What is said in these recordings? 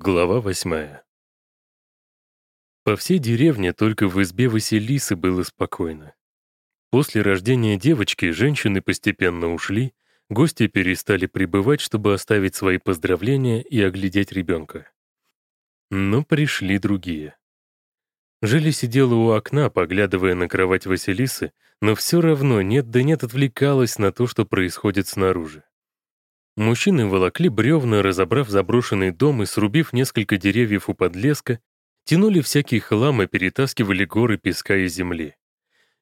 Глава восьмая. По всей деревне только в избе Василисы было спокойно. После рождения девочки женщины постепенно ушли, гости перестали прибывать, чтобы оставить свои поздравления и оглядеть ребенка. Но пришли другие. Жили сидела у окна, поглядывая на кровать Василисы, но все равно нет да нет отвлекалась на то, что происходит снаружи. Мужчины волокли бревна, разобрав заброшенный дом и срубив несколько деревьев у подлеска, тянули всякий хлам и перетаскивали горы песка и земли.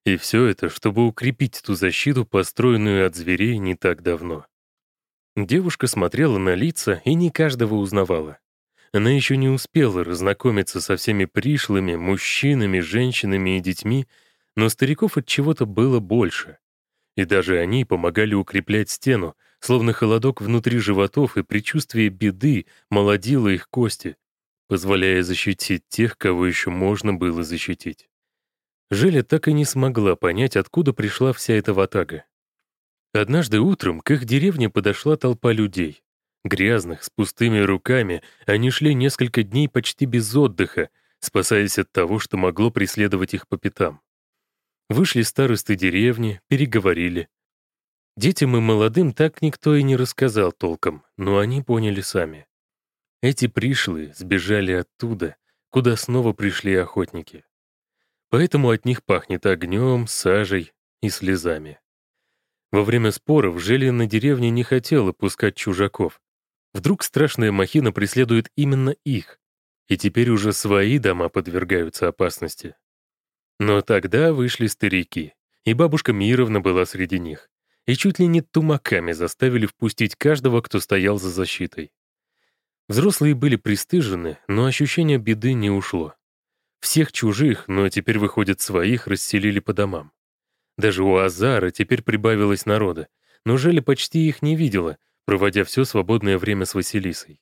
И все это, чтобы укрепить ту защиту, построенную от зверей не так давно. Девушка смотрела на лица и не каждого узнавала. Она еще не успела разнакомиться со всеми пришлыми, мужчинами, женщинами и детьми, но стариков от чего-то было больше. И даже они помогали укреплять стену, словно холодок внутри животов и предчувствие беды молодило их кости, позволяя защитить тех, кого еще можно было защитить. Желя так и не смогла понять, откуда пришла вся эта ватага. Однажды утром к их деревне подошла толпа людей. Грязных, с пустыми руками, они шли несколько дней почти без отдыха, спасаясь от того, что могло преследовать их по пятам. Вышли старосты деревни, переговорили, Детям и молодым так никто и не рассказал толком, но они поняли сами. Эти пришлые сбежали оттуда, куда снова пришли охотники. Поэтому от них пахнет огнем, сажей и слезами. Во время споров Желия на не хотела пускать чужаков. Вдруг страшная махина преследует именно их, и теперь уже свои дома подвергаются опасности. Но тогда вышли старики, и бабушка Мировна была среди них и чуть ли не тумаками заставили впустить каждого, кто стоял за защитой. Взрослые были пристыжены, но ощущение беды не ушло. Всех чужих, но теперь, выходит, своих расселили по домам. Даже у Азара теперь прибавилось народа, но Желя почти их не видела, проводя все свободное время с Василисой.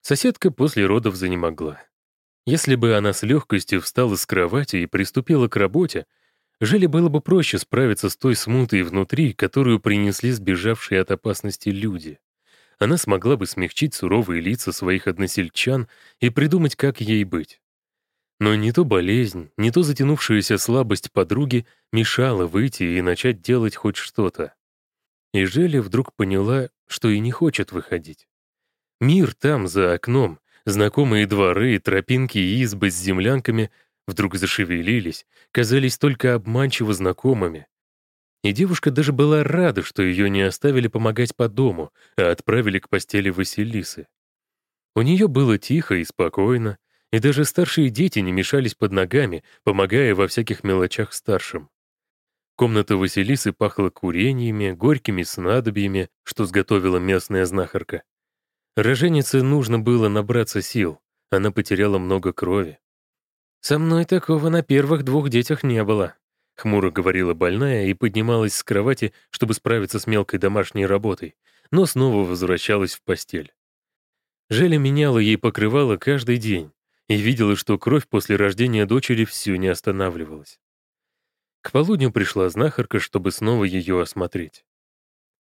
Соседка после родов занемогла. Если бы она с легкостью встала с кровати и приступила к работе, Желе было бы проще справиться с той смутой внутри, которую принесли сбежавшие от опасности люди. Она смогла бы смягчить суровые лица своих односельчан и придумать, как ей быть. Но не то болезнь, не то затянувшаяся слабость подруги мешала выйти и начать делать хоть что-то. И Желя вдруг поняла, что и не хочет выходить. Мир там, за окном, знакомые дворы, тропинки и избы с землянками вдруг зашевелились, казались только обманчиво знакомыми. И девушка даже была рада, что ее не оставили помогать по дому, а отправили к постели Василисы. У нее было тихо и спокойно, и даже старшие дети не мешались под ногами, помогая во всяких мелочах старшим. Комната Василисы пахла курениями, горькими снадобьями, что сготовила местная знахарка. Роженице нужно было набраться сил, она потеряла много крови. «Со мной такого на первых двух детях не было», — хмуро говорила больная и поднималась с кровати, чтобы справиться с мелкой домашней работой, но снова возвращалась в постель. Желя меняла ей покрывало каждый день и видела, что кровь после рождения дочери всю не останавливалась. К полудню пришла знахарка, чтобы снова ее осмотреть.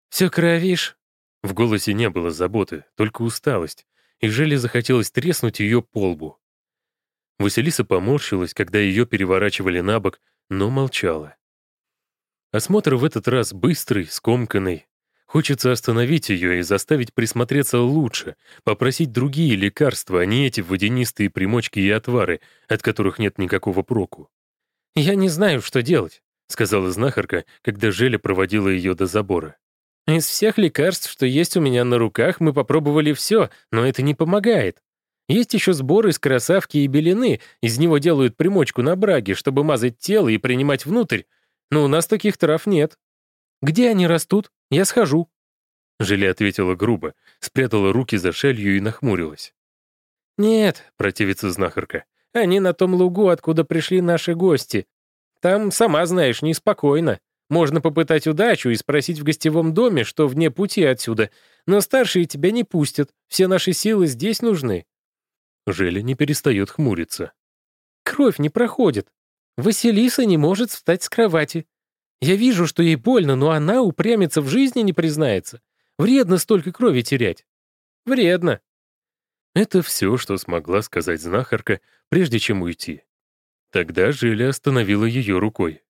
«Все кровишь?» В голосе не было заботы, только усталость, и Желе захотелось треснуть ее по лбу. Василиса поморщилась, когда ее переворачивали на бок, но молчала. Осмотр в этот раз быстрый, скомканный. Хочется остановить ее и заставить присмотреться лучше, попросить другие лекарства, а не эти водянистые примочки и отвары, от которых нет никакого проку. «Я не знаю, что делать», — сказала знахарка, когда Желя проводила ее до забора. «Из всех лекарств, что есть у меня на руках, мы попробовали все, но это не помогает. Есть еще сбор из красавки и белины, из него делают примочку на браге, чтобы мазать тело и принимать внутрь, но у нас таких трав нет. Где они растут? Я схожу». Желе ответила грубо, спрятала руки за шелью и нахмурилась. «Нет», — противится знахарка, — «они на том лугу, откуда пришли наши гости. Там, сама знаешь, неспокойно. Можно попытать удачу и спросить в гостевом доме, что вне пути отсюда, но старшие тебя не пустят, все наши силы здесь нужны». Желя не перестает хмуриться. «Кровь не проходит. Василиса не может встать с кровати. Я вижу, что ей больно, но она упрямится в жизни не признается. Вредно столько крови терять. Вредно». Это все, что смогла сказать знахарка, прежде чем уйти. Тогда Жиля остановила ее рукой.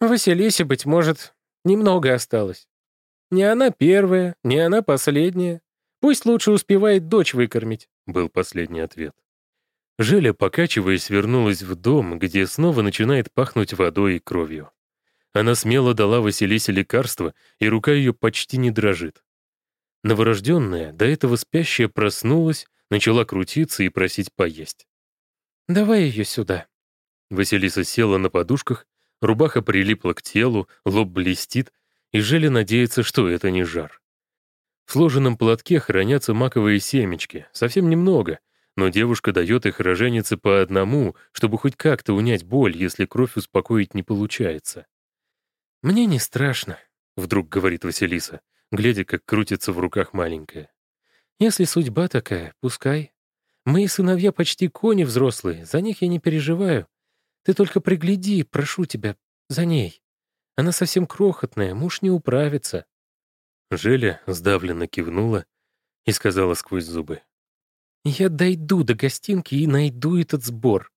«Василисе, быть может, немного осталось. Не она первая, не она последняя. Пусть лучше успевает дочь выкормить», — был последний ответ. Желя, покачиваясь, вернулась в дом, где снова начинает пахнуть водой и кровью. Она смело дала Василисе лекарство, и рука ее почти не дрожит. Новорожденная, до этого спящая, проснулась, начала крутиться и просить поесть. «Давай ее сюда». Василиса села на подушках, рубаха прилипла к телу, лоб блестит, и Желя надеется, что это не жар. В сложенном платке хранятся маковые семечки, совсем немного, но девушка дает их роженице по одному, чтобы хоть как-то унять боль, если кровь успокоить не получается. «Мне не страшно», — вдруг говорит Василиса, глядя, как крутится в руках маленькая. «Если судьба такая, пускай. Мои сыновья почти кони взрослые, за них я не переживаю. Ты только пригляди, прошу тебя, за ней. Она совсем крохотная, муж не управится». Желя сдавленно кивнула и сказала сквозь зубы. «Я дойду до гостинки и найду этот сбор».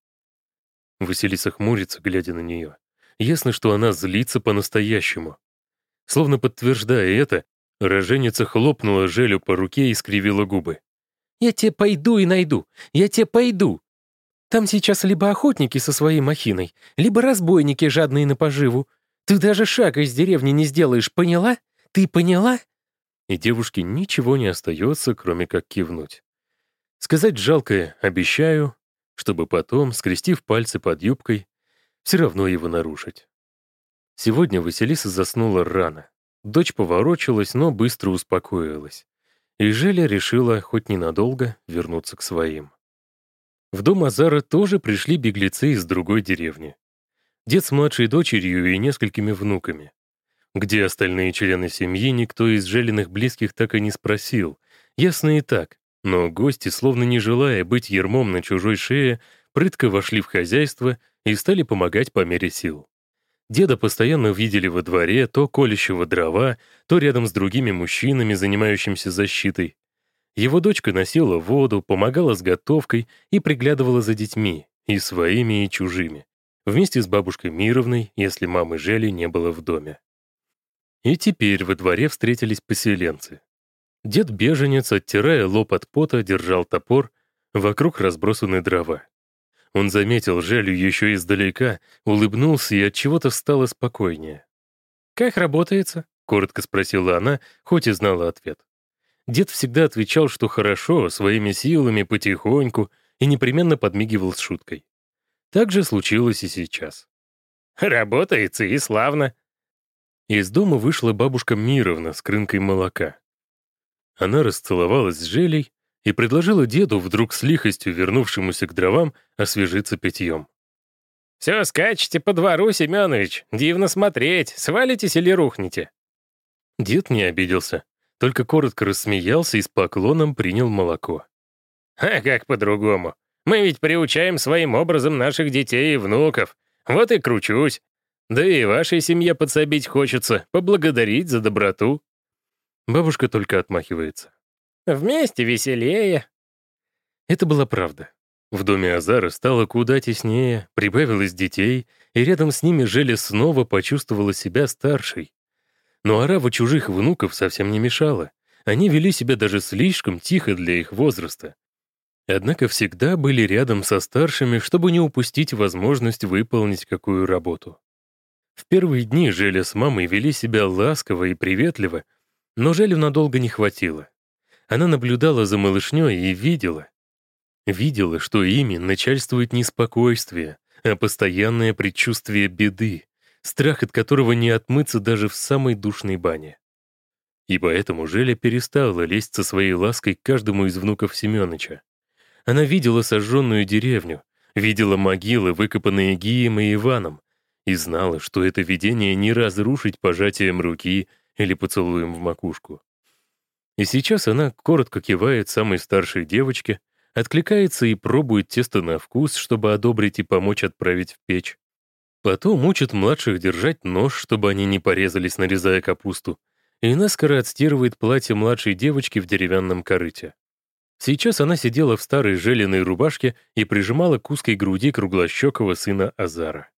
Василиса хмурится, глядя на нее. Ясно, что она злится по-настоящему. Словно подтверждая это, роженица хлопнула Желю по руке и скривила губы. «Я тебе пойду и найду! Я тебе пойду! Там сейчас либо охотники со своей махиной, либо разбойники, жадные на поживу. Ты даже шага из деревни не сделаешь, поняла? Ты поняла?» И девушке ничего не остается, кроме как кивнуть. Сказать жалкое «обещаю», чтобы потом, скрестив пальцы под юбкой, все равно его нарушить. Сегодня Василиса заснула рано. Дочь поворочилась, но быстро успокоилась. И Желя решила, хоть ненадолго, вернуться к своим. В дом Азара тоже пришли беглецы из другой деревни. Дед с младшей дочерью и несколькими внуками. Где остальные члены семьи, никто из Желиных близких так и не спросил. Ясно и так. Но гости, словно не желая быть ермом на чужой шее, прытко вошли в хозяйство и стали помогать по мере сил. Деда постоянно видели во дворе то колющего дрова, то рядом с другими мужчинами, занимающимися защитой. Его дочка носила воду, помогала с готовкой и приглядывала за детьми, и своими, и чужими, вместе с бабушкой Мировной, если мамы Жели не было в доме. И теперь во дворе встретились поселенцы. Дед-беженец, оттирая лоб от пота, держал топор, вокруг разбросаны дрова. Он заметил Желю еще издалека, улыбнулся и от чего-то стало спокойнее. «Как работается?» — коротко спросила она, хоть и знала ответ. Дед всегда отвечал, что хорошо, своими силами, потихоньку, и непременно подмигивал с шуткой. Так же случилось и сейчас. «Работается и славно». Из дома вышла бабушка Мировна с крынкой молока. Она расцеловалась с Желей, и предложила деду, вдруг с лихостью вернувшемуся к дровам, освежиться питьем. «Все скачете по двору, Семенович. Дивно смотреть. Свалитесь или рухнете?» Дед не обиделся, только коротко рассмеялся и с поклоном принял молоко. «А как по-другому? Мы ведь приучаем своим образом наших детей и внуков. Вот и кручусь. Да и вашей семье подсобить хочется, поблагодарить за доброту». Бабушка только отмахивается. Вместе веселее». Это была правда. В доме Азара стало куда теснее, прибавилось детей, и рядом с ними Желя снова почувствовала себя старшей. Но орава чужих внуков совсем не мешала. Они вели себя даже слишком тихо для их возраста. Однако всегда были рядом со старшими, чтобы не упустить возможность выполнить какую работу. В первые дни Желя с мамой вели себя ласково и приветливо, но Желю надолго не хватило. Она наблюдала за малышней и видела. Видела, что ими начальствует не спокойствие, а постоянное предчувствие беды, страх от которого не отмыться даже в самой душной бане. И поэтому Желя перестала лезть со своей лаской к каждому из внуков Семёныча. Она видела сожженную деревню, видела могилы, выкопанные Гием и Иваном, и знала, что это видение не разрушить пожатием руки или поцелуем в макушку. И сейчас она коротко кивает самой старшей девочке, откликается и пробует тесто на вкус, чтобы одобрить и помочь отправить в печь. Потом учит младших держать нож, чтобы они не порезались, нарезая капусту, и наскоро отстирывает платье младшей девочки в деревянном корыте. Сейчас она сидела в старой желеной рубашке и прижимала к узкой груди круглощекого сына Азара.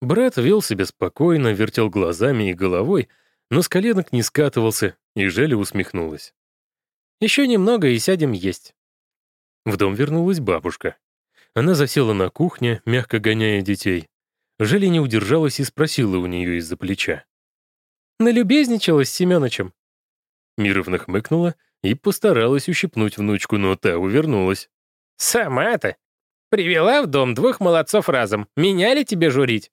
Брат вел себя спокойно, вертел глазами и головой, но с коленок не скатывался, и Желя усмехнулась. «Еще немного и сядем есть». В дом вернулась бабушка. Она засела на кухне, мягко гоняя детей. Желя не удержалась и спросила у нее из-за плеча. «Налюбезничала с Семеновичем?» Мировна хмыкнула и постаралась ущипнуть внучку, но та увернулась. «Сама-то? Привела в дом двух молодцов разом. Меня ли тебе журить?»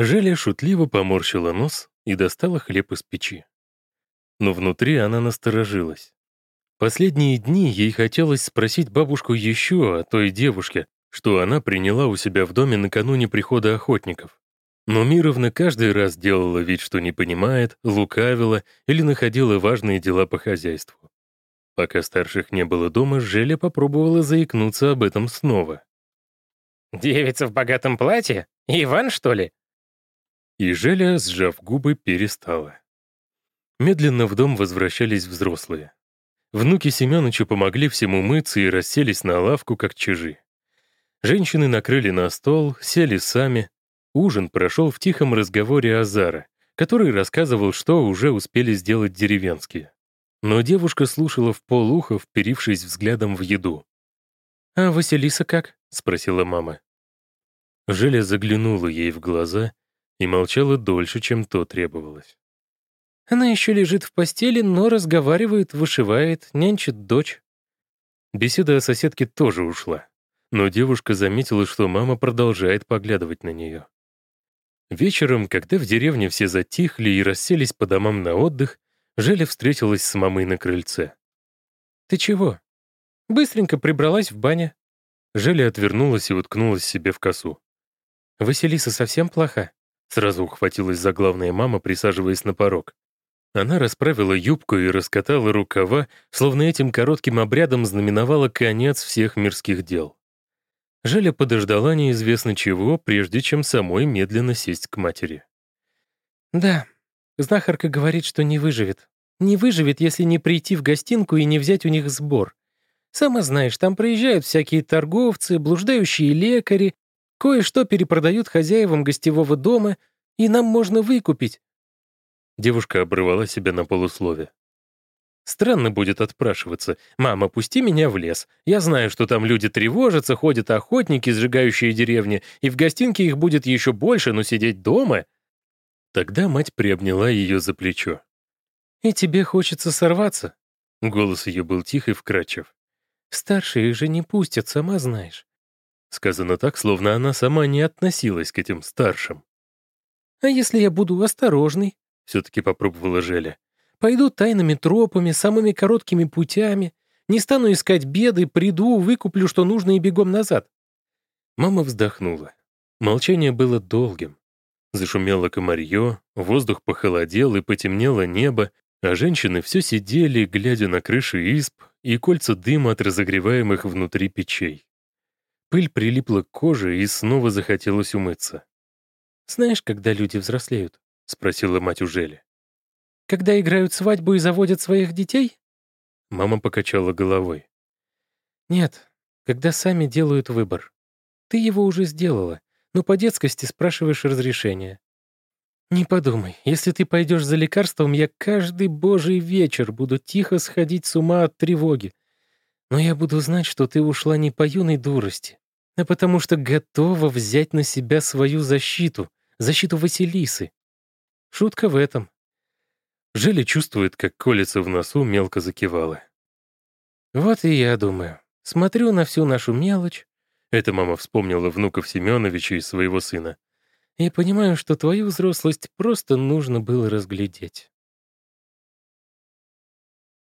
Желя шутливо поморщила нос и достала хлеб из печи. Но внутри она насторожилась. Последние дни ей хотелось спросить бабушку еще о той девушке, что она приняла у себя в доме накануне прихода охотников. Но Мировна каждый раз делала вид, что не понимает, лукавила или находила важные дела по хозяйству. Пока старших не было дома, Желя попробовала заикнуться об этом снова. «Девица в богатом платье? Иван, что ли?» И Желя, сжав губы, перестала. Медленно в дом возвращались взрослые. Внуки Семёнычу помогли всему мыться и расселись на лавку, как чижи. Женщины накрыли на стол, сели сами. Ужин прошел в тихом разговоре Азара, который рассказывал, что уже успели сделать деревенские. Но девушка слушала в полуха, вперившись взглядом в еду. «А Василиса как?» — спросила мама. Желя заглянула ей в глаза и молчала дольше, чем то требовалось. Она еще лежит в постели, но разговаривает, вышивает, нянчит дочь. Беседа о соседке тоже ушла, но девушка заметила, что мама продолжает поглядывать на нее. Вечером, когда в деревне все затихли и расселись по домам на отдых, Желя встретилась с мамой на крыльце. «Ты чего?» «Быстренько прибралась в бане». Желя отвернулась и уткнулась себе в косу. «Василиса совсем плоха?» Сразу ухватилась за главная мама, присаживаясь на порог. Она расправила юбку и раскатала рукава, словно этим коротким обрядом знаменовала конец всех мирских дел. Желя подождала неизвестно чего, прежде чем самой медленно сесть к матери. «Да, знахарка говорит, что не выживет. Не выживет, если не прийти в гостинку и не взять у них сбор. Сама знаешь, там приезжают всякие торговцы, блуждающие лекари, кое-что перепродают хозяевам гостевого дома, и нам можно выкупить. Девушка обрывала себя на полуслове. Странно будет отпрашиваться. «Мама, пусти меня в лес. Я знаю, что там люди тревожатся, ходят охотники, сжигающие деревни, и в гостинке их будет еще больше, но сидеть дома...» Тогда мать приобняла ее за плечо. «И тебе хочется сорваться?» Голос ее был тих и вкрадчив. «Старшие же не пустят, сама знаешь». Сказано так, словно она сама не относилась к этим старшим. «А если я буду осторожной?» все-таки попробовала Желя. «Пойду тайными тропами, самыми короткими путями. Не стану искать беды, приду, выкуплю, что нужно, и бегом назад». Мама вздохнула. Молчание было долгим. Зашумело комарье, воздух похолодел и потемнело небо, а женщины все сидели, глядя на крыши исп и кольца дыма от разогреваемых внутри печей. Пыль прилипла к коже и снова захотелось умыться. «Знаешь, когда люди взрослеют?» — спросила мать Ужели. «Когда играют свадьбу и заводят своих детей?» Мама покачала головой. «Нет, когда сами делают выбор. Ты его уже сделала, но по детскости спрашиваешь разрешения. Не подумай, если ты пойдешь за лекарством, я каждый божий вечер буду тихо сходить с ума от тревоги. Но я буду знать, что ты ушла не по юной дурости, а потому что готова взять на себя свою защиту, защиту Василисы. Шутка в этом. Желя чувствует, как колется в носу, мелко закивала. Вот и я думаю. Смотрю на всю нашу мелочь. Это мама вспомнила внуков Семеновича и своего сына. И понимаю, что твою взрослость просто нужно было разглядеть.